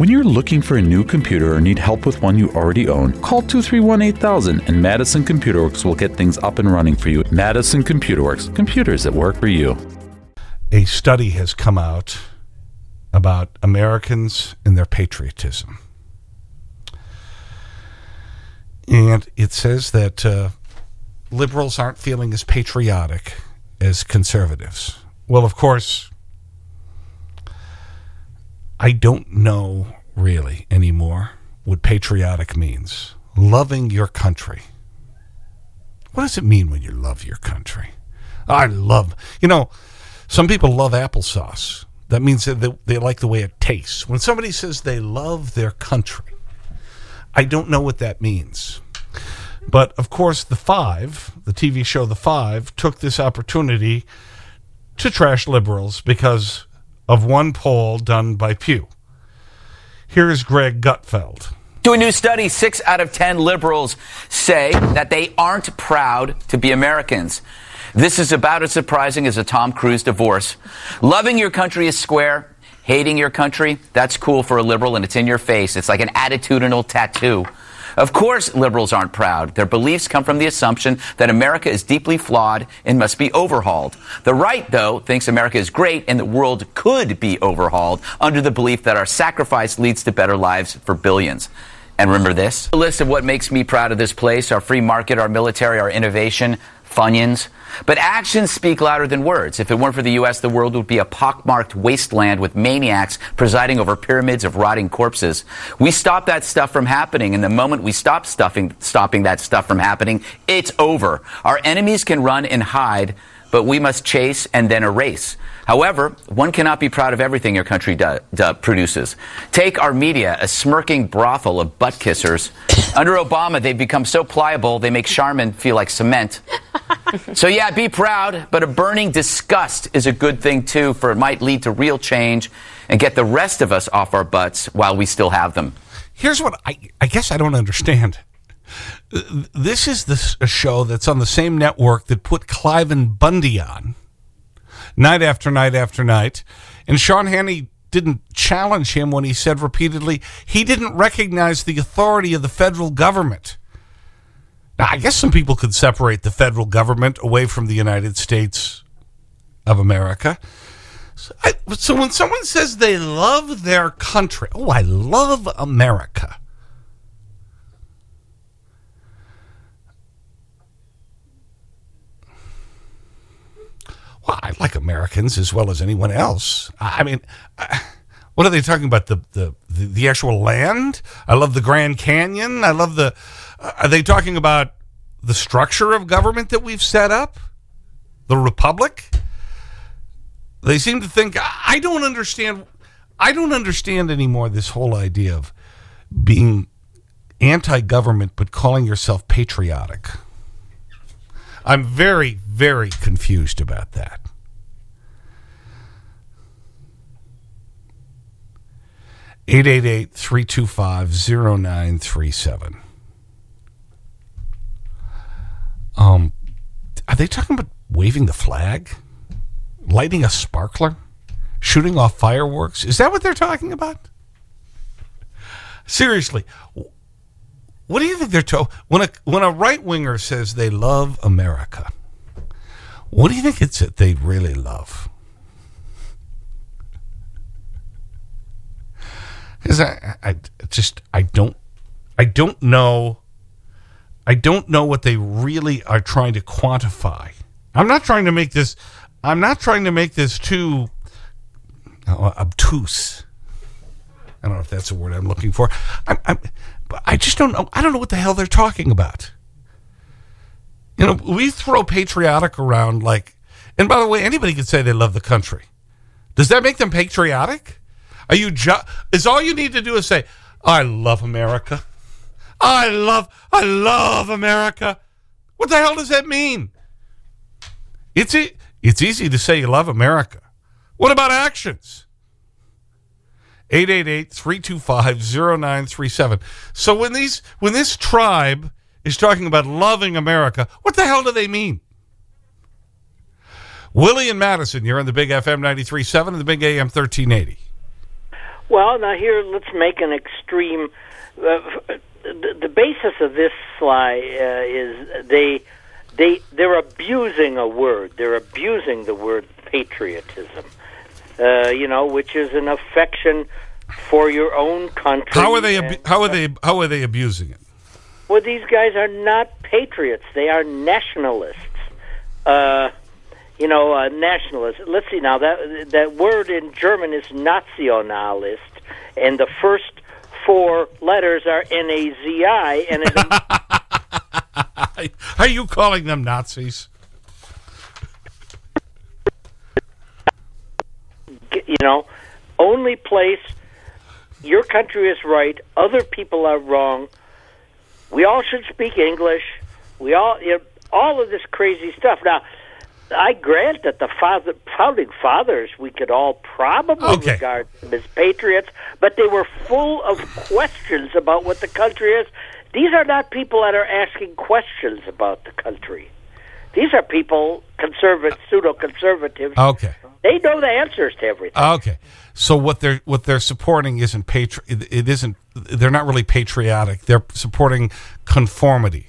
When you're looking for a new computer or need help with one you already own, call 231 8000 and Madison Computer Works will get things up and running for you. Madison Computer Works, computers that work for you. A study has come out about Americans and their patriotism. And it says that uh, liberals aren't feeling as patriotic as conservatives. Well, of course, I don't know really anymore what patriotic means. Loving your country. What does it mean when you love your country? I love, you know, some people love applesauce. That means that they, they like the way it tastes. When somebody says they love their country, I don't know what that means. But of course, The Five, the TV show The Five, took this opportunity to trash liberals because of one poll done by Pew. Here's Greg Gutfeld. To a new study, six out of 10 liberals say that they aren't proud to be Americans. This is about as surprising as a Tom Cruise divorce. Loving your country is square. Hating your country, that's cool for a liberal and it's in your face. It's like an attitudinal tattoo. Of course, liberals aren't proud. Their beliefs come from the assumption that America is deeply flawed and must be overhauled. The right, though, thinks America is great and the world could be overhauled under the belief that our sacrifice leads to better lives for billions. And remember this? A list of what makes me proud of this place, our free market, our military, our innovation, Funyuns. But actions speak louder than words. If it weren't for the U.S., the world would be a pockmarked wasteland with maniacs presiding over pyramids of rotting corpses. We stop that stuff from happening, and the moment we stop stuffing, stopping that stuff from happening, it's over. Our enemies can run and hide, but we must chase and then erase. However, one cannot be proud of everything your country do, do, produces. Take our media, a smirking brothel of butt kissers. Under Obama, they've become so pliable, they make Charmin feel like cement. So, yeah, be proud, but a burning disgust is a good thing, too, for it might lead to real change and get the rest of us off our butts while we still have them. Here's what I, I guess I don't understand. This is the, a show that's on the same network that put Cliven Bundy on night after night after night. And Sean Hannity didn't challenge him when he said repeatedly he didn't recognize the authority of the federal government. I guess some people could separate the federal government away from the United States of America. So, I, so when someone says they love their country, oh, I love America. Well, I like Americans as well as anyone else. I mean, what are they talking about? The, the, the, actual land? I love the Grand Canyon. I love the, are they talking about the structure of government that we've set up? The Republic? They seem to think, I don't understand, I don't understand anymore this whole idea of being anti-government but calling yourself patriotic. I'm very, very confused about that. Eight eight eight three two five zero nine three seven. Um, are they talking about waving the flag, lighting a sparkler, shooting off fireworks? Is that what they're talking about? Seriously, what do you think they're told? When a, when a right winger says they love America, what do you think it's that they really love? Because I, I just, I don't, I don't know, I don't know what they really are trying to quantify. I'm not trying to make this, I'm not trying to make this too uh, obtuse. I don't know if that's the word I'm looking for. I'm, but I just don't know. I don't know what the hell they're talking about. You know, we throw patriotic around like, and by the way, anybody can say they love the country. Does that make them patriotic? Are you is all you need to do is say, I love America. I love, I love America. What the hell does that mean? It's, e it's easy to say you love America. What about actions? 888-325-0937. So when these when this tribe is talking about loving America, what the hell do they mean? Willie and Madison, you're on the Big FM 93.7 and the Big AM 1380. Well, now here, let's make an extreme. Uh, the, the basis of this Sly uh, is they they they're abusing a word. They're abusing the word patriotism. Uh, you know, which is an affection for your own country. How are they? and- How are they? How are they abusing it? Well, these guys are not patriots. They are nationalists. Uh, you know, uh, nationalists. Let's see now. That that word in German is Nationalist, and the first four letters are N A Z I, and it, Are you calling them Nazis? you know, only place your country is right, other people are wrong. We all should speak English. We all you know, all of this crazy stuff. Now, I grant that the father, founding fathers we could all probably Okay. regard them as patriots, but they were full of questions about what the country is. These are not people that are asking questions about the country. These are people, conservative, pseudo conservatives. Okay. They know the answers to everything. Okay. So what they're what they're supporting isn't patri it, it isn't they're not really patriotic. They're supporting conformity.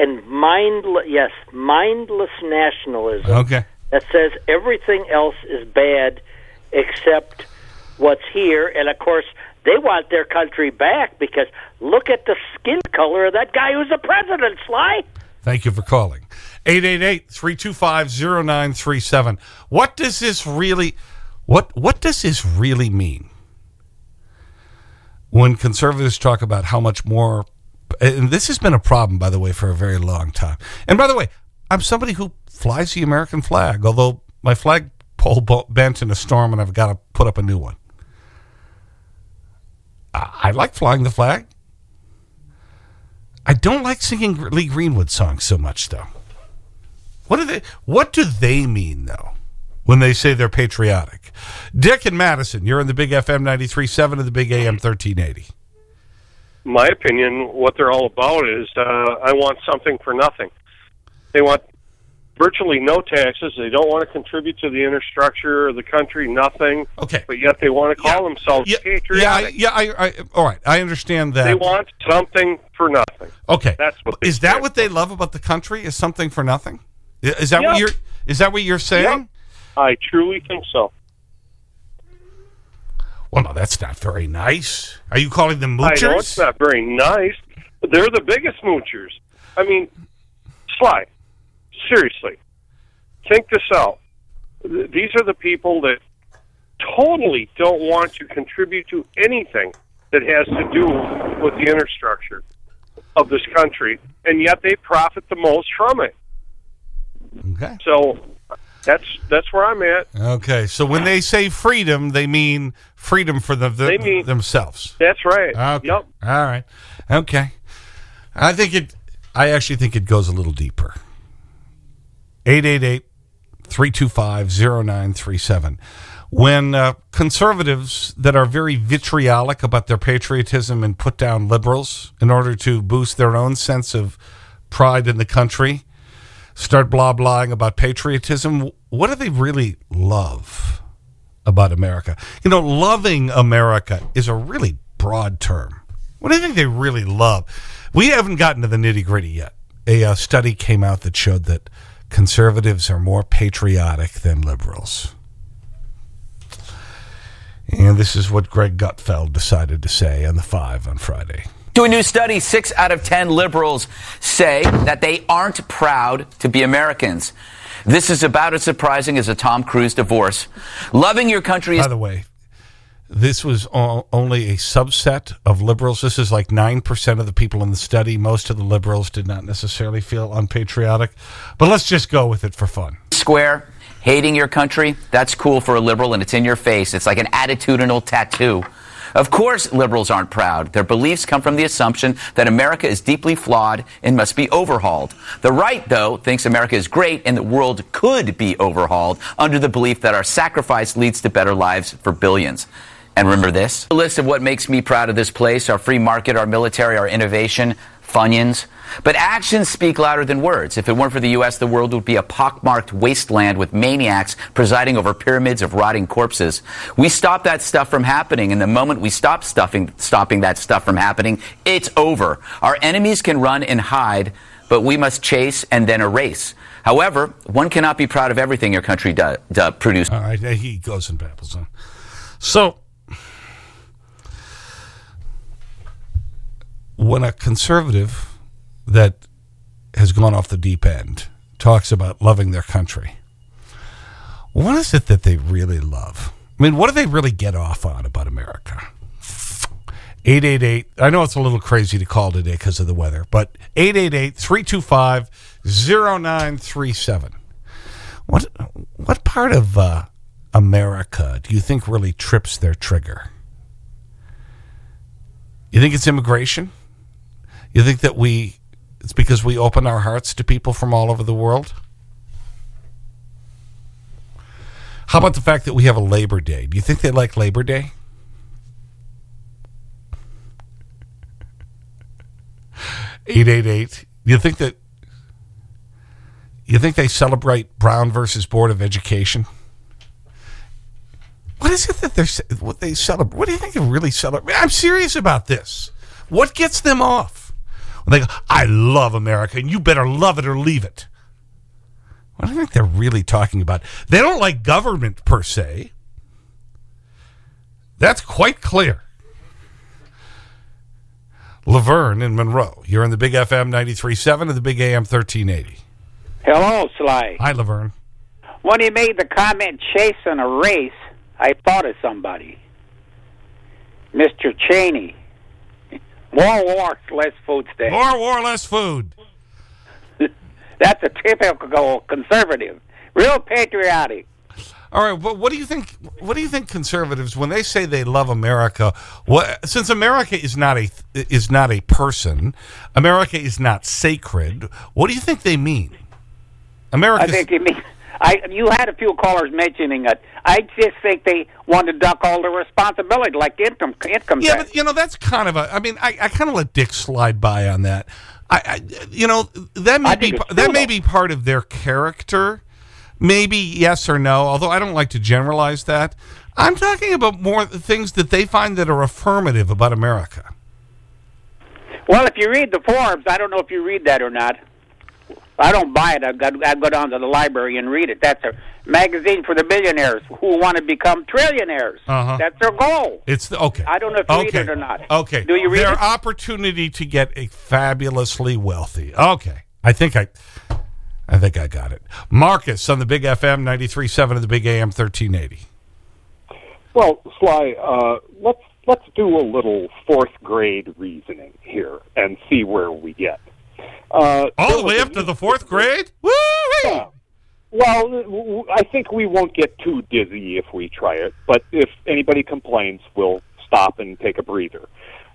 And mindless, yes, mindless nationalism Okay. that says everything else is bad except what's here. And of course, they want their country back because look at the skin color of that guy who's the president, Sly. Thank you for calling. 888-325-0937. What does this really what what does this really mean? When conservatives talk about how much more and this has been a problem by the way for a very long time. And by the way, I'm somebody who flies the American flag, although my flag pole bent in a storm and I've got to put up a new one. I, I like flying the flag. I don't like singing Lee Greenwood songs so much, though. What do they? What do they mean, though, when they say they're patriotic? Dick and Madison, you're in the Big FM 93.7 and the Big AM 1380. My opinion, what they're all about is uh, I want something for nothing. They want virtually no taxes. They don't want to contribute to the infrastructure of the country, nothing. Okay. But yet they want to call themselves Yeah, yeah, I, patriotic. yeah. I, I, all right, I understand that. They want something for nothing. okay, That's what is that what they love about the country? Is something for nothing? Is that what you're? Is that what you're saying? Yep. I truly think so. Well, no, that's not very nice. Are you calling them I moochers? know it's not very nice, but they're the biggest moochers. I mean, Sly, seriously, think this out. These are the people that totally don't want to contribute to anything that has to do with the infrastructure of this country, and yet they profit the most from it. Okay. So that's that's where I'm at. Okay, so when they say freedom, they mean freedom for the, the- mean- themselves. That's right. Okay. Yep. All right. Okay. I think it, I actually think it goes a little deeper. 888 325 0937. When uh, conservatives that are very vitriolic about their patriotism and put down liberals in order to boost their own sense of pride in the country start blah blahing about patriotism, what do they really love about America? You know, loving America is a really broad term. What do you think they really love? We haven't gotten to the nitty gritty yet. A uh, study came out that showed that conservatives are more patriotic than liberals. And this is what Greg Gutfeld decided to say on the five on Friday. To a new study, six out of 10 liberals say that they aren't proud to be Americans. This is about as surprising as a Tom Cruise divorce. Loving your country is By the way, this was only a subset of liberals. This is like 9% of the people in the study. Most of the liberals did not necessarily feel unpatriotic. But let's just go with it for fun. square. Hating your country, that's cool for a liberal and it's in your face. It's like an attitudinal tattoo. Of course, liberals aren't proud. Their beliefs come from the assumption that America is deeply flawed and must be overhauled. The right, though, thinks America is great and the world could be overhauled under the belief that our sacrifice leads to better lives for billions. And remember this? A list of what makes me proud of this place, our free market, our military, our innovation. Funyuns. But actions speak louder than words. If it weren't for the U.S., the world would be a pockmarked wasteland with maniacs presiding over pyramids of rotting corpses. We stop that stuff from happening, and the moment we stop stuffing, stopping that stuff from happening, it's over. Our enemies can run and hide, but we must chase and then erase. However, one cannot be proud of everything your country does do, produce. All right, he goes and babbles on. So, when a conservative that has gone off the deep end talks about loving their country, what is it that they really love? I mean, what do they really get off on about America? 888, I know it's a little crazy to call today because of the weather, but 888 325 0937. What, what part of uh, America do you think really trips their trigger? You think it's immigration? You think that we, it's because we open our hearts to people from all over the world? How about the fact that we have a Labor Day? Do you think they like Labor Day? Eight eight eight. You think that? You think they celebrate Brown versus Board of Education? What is it that they're what they celebrate? What do you think they really celebrate? I'm serious about this. What gets them off? When they go, I love America, and you better love it or leave it. What do you think they're really talking about? They don't like government per se. That's quite clear. Laverne in Monroe. You're in the Big FM 93.7 and the Big AM 1380. Hello, Sly. Hi, Laverne. When he made the comment chasing a race, I thought of somebody. Mr. Cheney. More war, less food stamps. More war, less food. That's a typical conservative. Real patriotic. All right, but what do you think? What do you think conservatives when they say they love America? What since America is not a is not a person, America is not sacred. What do you think they mean? America. I think you mean. I you had a few callers mentioning it. I just think they want to duck all the responsibility, like income income Yeah, tax. but you know that's kind of a. I mean, I, I kind of let Dick slide by on that. I, I you know that may be that true, may though. be part of their character. Maybe yes or no. Although I don't like to generalize that. I'm talking about more things that they find that are affirmative about America. Well, if you read the Forbes, I don't know if you read that or not. I don't buy it. I got I go down to the library and read it. That's a magazine for the billionaires who want to become trillionaires. Uh-huh. That's their goal. It's the, okay. I don't know if you read it or not. Okay. Do you read Their it? opportunity to get a fabulously wealthy. Okay. I think I I think I got it. Marcus on the Big FM 93.7 of the Big AM 1380. Well, Sly, uh, let's let's do a little fourth grade reasoning here and see where we get. Uh, All the way up to the fourth grade? Woo! Yeah. Well, I think we won't get too dizzy if we try it, but if anybody complains, we'll stop and take a breather.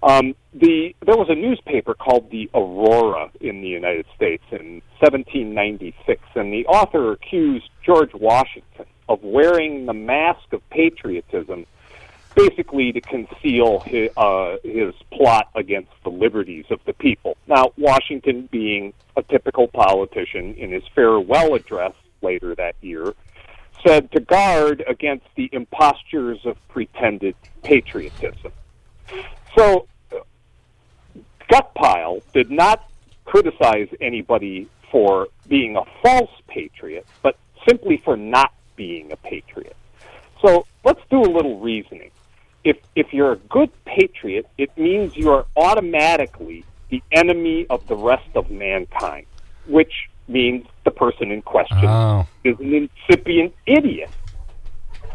Um, the there was a newspaper called the Aurora in the United States in 1796, and the author accused George Washington of wearing the mask of patriotism, basically to conceal his, uh, his plot against the liberties of the people. Now, Washington, being a typical politician, in his farewell address later that year, said to guard against the impostures of pretended patriotism. So, uh, Gutpile did not criticize anybody for being a false patriot, but simply for not being a patriot. So let's do a little reasoning. If if you're a good patriot, it means you are automatically the enemy of the rest of mankind, which means the person in question Oh. is an incipient idiot.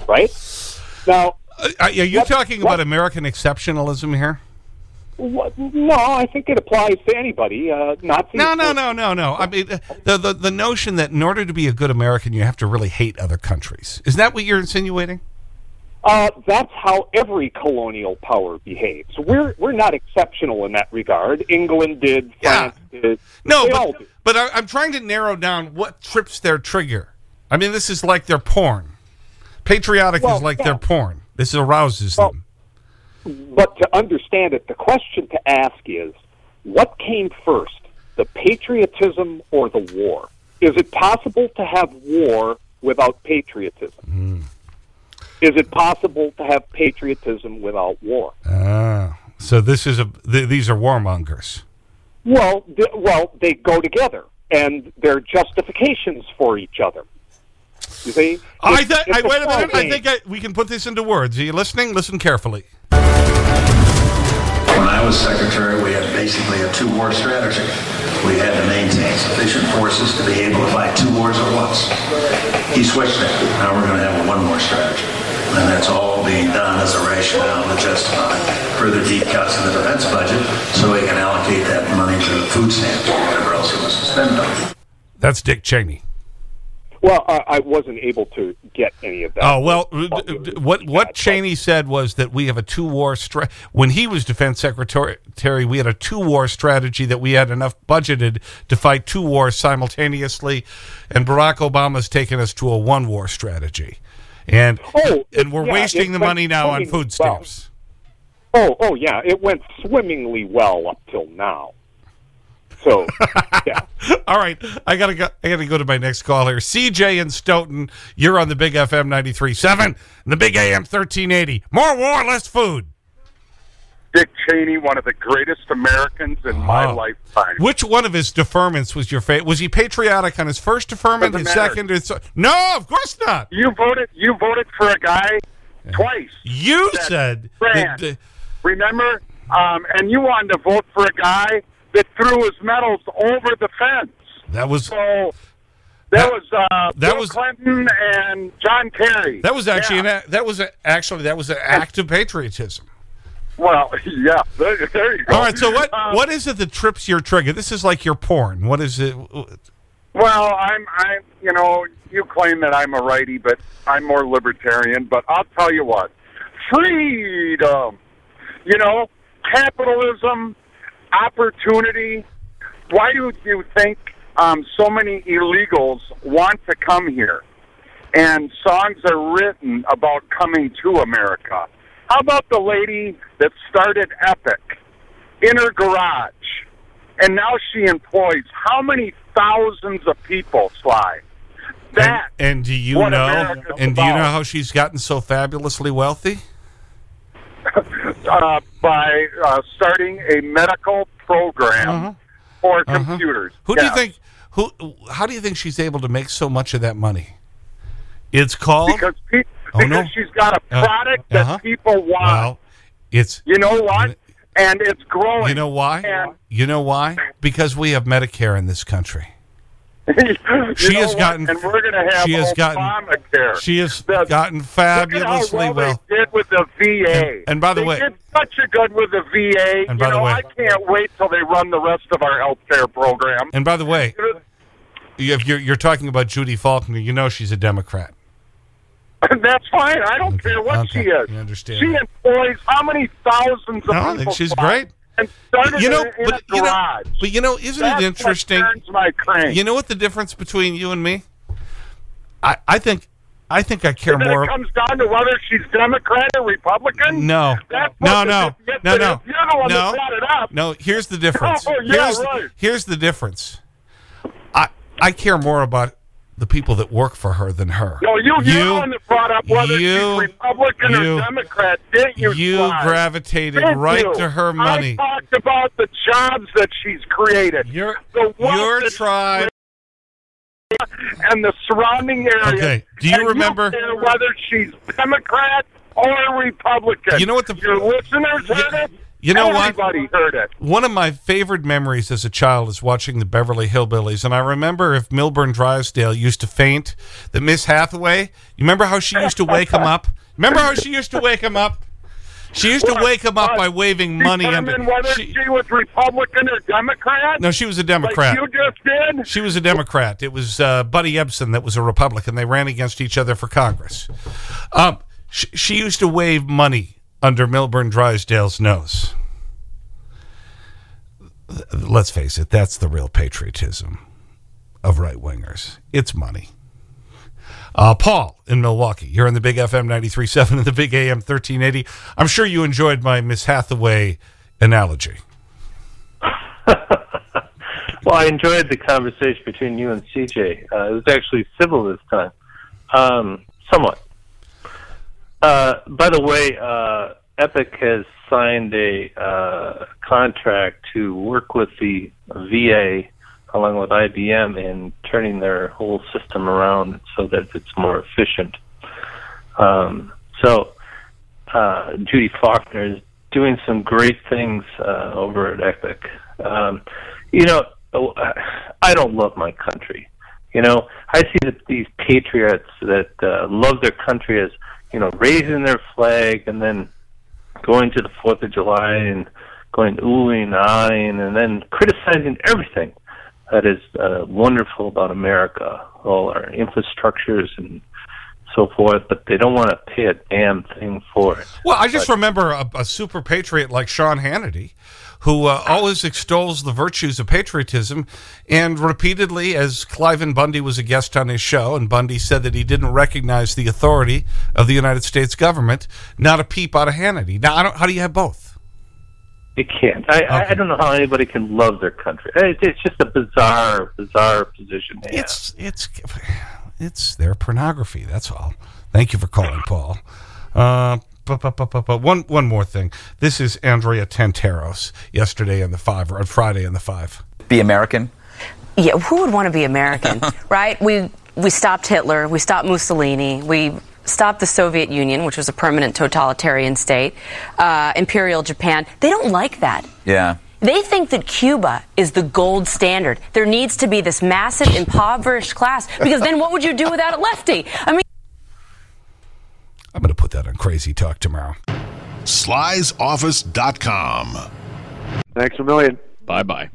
Right? Now, Uh, are you What- talking what- about American exceptionalism here? what, no, I think it applies to anybody. Uh, No, no, no, no, no. I mean, the, the, the notion that in order to be a good American, you have to really hate other countries. Is that what you're insinuating? Uh, that's how every colonial power behaves. We're we're not exceptional in that regard. England did, Yeah. France did. No, but, but I, I'm trying to narrow down what trips their trigger. I mean, this is like their porn. Patriotic Well, is like yeah. their porn. This arouses Well, them. But to understand it, the question to ask is: what came first, the patriotism or the war? Is it possible to have war without patriotism? Is it possible to have patriotism without war? Ah, so this is a, th these are warmongers. Well, th- well, they go together, and they're justifications for each other. You see? I, th I wait a small minute. I think I, we can put this into words. Are you listening? Listen carefully. When I was secretary, we had basically a two-war strategy. We had to maintain sufficient forces to be able to fight two wars at once. He switched that. Now we're going to have a one-war strategy. And that's all being done as a rationale to justify further deep cuts in the defense budget so we can allocate that money to the food stamps or whatever else it was to spend on. That's Dick Cheney. Well, I, I wasn't able to get any of that. Oh, well, d- d- what, what Cheney said was that we have a two-war stra When he was defense secretary, we had a two-war strategy that we had enough budgeted to fight two wars simultaneously, and Barack Obama's taken us to a one-war strategy. And, Oh, and we're yeah, wasting the money now on food well. stamps. Oh, oh yeah, it went swimmingly well up till now. So, yeah. All right, I gotta go. I gotta go to my next call here. CJ and Stoughton, you're on the Big FM 93.7 and the Big AM 1380. More war, less food. Dick Cheney, one of the greatest Americans in my Oh. lifetime. Which one of his deferments was your favorite? Was he patriotic on his first deferment, his matter. second? His, no, of course not. You voted. You voted for a guy twice. You said that, Remember? Um, and you wanted to vote for a guy that threw his medals over the fence. that was So That- that, was uh, that Bill was- Clinton and John Kerry. that was actually Yeah. an that was a, actually that was an act of patriotism. Well, yeah. There, there you go. All right, so what Uh, what is it that trips your trigger? This is like your porn. What is it? Well, I'm, I'm, you know, you claim that I'm a righty, but I'm more libertarian. But I'll tell you what, freedom, you know, capitalism, opportunity. Why do you think um, so many illegals want to come here? And songs are written about coming to America. How about the lady that started Epic in her garage? and now she employs how many thousands of people, Sly? And, That and do you know? America's And do you know how she's gotten so fabulously wealthy? uh, by uh, starting a medical program Uh-huh. for Uh-huh. computers. Who do you think? Who? How do you think she's able to make so much of that money? It's called. Because, pe- Oh, because no. she's got a Uh, product that uh-huh. people want. well, it's. you know what? And it's growing. You know why? And You know why? Because we have Medicare in this country. She has what? gotten- and we're going to have she has gotten- Obamacare. She has The- gotten fabulously well, well. they did with the VA. And- and by the they way- did such a good with the VA. And you by the know, way- I can't wait till they run the rest of our health care program. And by the way, if you're, you're talking about Judy Faulkner, you know she's a Democrat. That's fine. I don't care what okay. she is. You understand She employs how many thousands of No, I people? think she's great. And started You know, in, in but a you know, but you know, isn't That's it interesting? What turns my crank. You know what the difference between you and me? I, I think I think I care more. it comes down to whether she's Democrat or Republican. No, That's no, no, no, no, You're the one no, that brought it up. no. Here's the difference. Oh, yeah, here's, right. here's the difference. I I care more about the people that work for her than her. No, you, you're you, the one that brought up whether you- she's Republican you- or Democrat, didn't you? you gravitated Didn't right you? to her money. I talked about the jobs that she's created. Your your tribe. and the surrounding area. Okay, do you remember- whether she's Democrat or Republican? You know what the- your listeners heard it. You know what? Everybody heard it. One of my favorite memories as a child is watching the Beverly Hillbillies. And I remember if Milburn Drysdale used to faint, that Miss Hathaway, you remember how she used to wake him up? Remember how she used to wake him up? She used to wake him up by waving money under. Whether She, she, was Republican or Democrat. no, she was a like Democrat. you just did. She was a Democrat. It was uh, Buddy Ebsen that was a Republican. They ran against each other for Congress. Um, she, she used to wave money under Milburn Drysdale's nose. Let's face it, that's the real patriotism of right wingers. It's money. Uh, Paul in Milwaukee, you're on the Big FM 93.7 and the Big AM 1380. I'm sure you enjoyed my Miss Hathaway analogy. well, I enjoyed the conversation between you and CJ. Uh, it was actually civil this time, um, somewhat. Uh, by the way, uh, Epic has signed a uh, contract to work with the VA along with IBM in turning their whole system around so that it's more efficient. Um, so uh, Judy Faulkner is doing some great things uh, over at Epic. Um, you know, I don't love my country. You know, I see that these patriots that uh, love their country as you know raising their flag and then going to the Fourth of July and going oohing and ahhing and then criticizing everything that is uh, wonderful about America, all our infrastructures and so forth, but they don't want to pay a damn thing for it. Well, I just but, remember a, a, super patriot like Sean Hannity, who uh, always extols the virtues of patriotism, and repeatedly, as Cliven Bundy was a guest on his show, and Bundy said that he didn't recognize the authority of the United States government, not a peep out of Hannity. Now, how do you have both? You can't. I, okay. I don't know how anybody can love their country. It's just a bizarre, bizarre position. It's it's it's their pornography. That's all. Thank you for calling, Paul. Uh, but, but, but, but, one, one more thing. This is Andrea Tantaros yesterday in the five, or on Friday in the five. Be American? Yeah, who would want to be American, right? We, we stopped Hitler, we stopped Mussolini, we stopped the Soviet Union, which was a permanent totalitarian state, uh, Imperial Japan. They don't like that. Yeah. They think that Cuba is the gold standard. There needs to be this massive impoverished class because then what would you do without a lefty? I mean, I'm going to put that on Crazy Talk tomorrow. Sly'sOffice.com. Thanks a million. Bye bye.